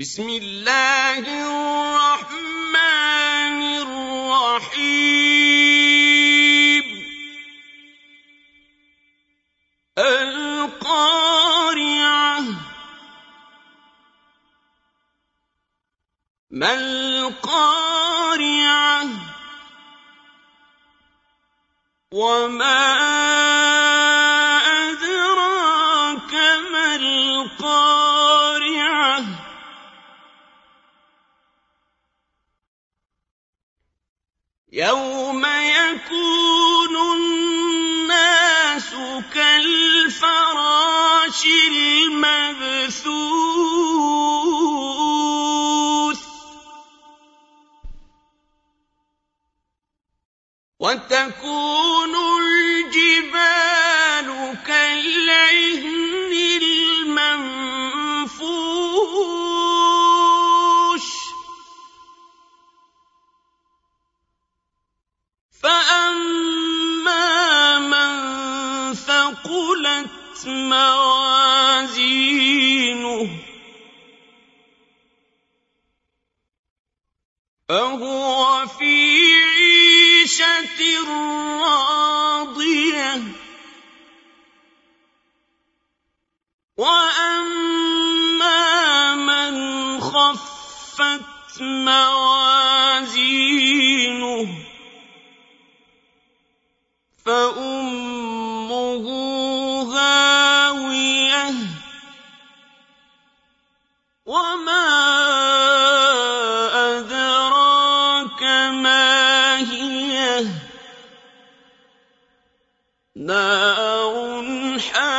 بسم الله الرحمن الرحيم. القارعة. ما القارعة؟ وما يَوْمَ يَكُونُ النَّاسُ كَالْفَرَاشِ الْمَبْثُوثِ وَتَكُونُ ثَقُلَتْ مَوَازِينُهُ. فَهُوَ فِي عِيشَةٍ رَّاضِيَةٍ. وَأَمَّا مَنْ خَفَّتْ مَوَازِينُهُ فَأُمُّهُ نَارٌ حَامِيَةٌ.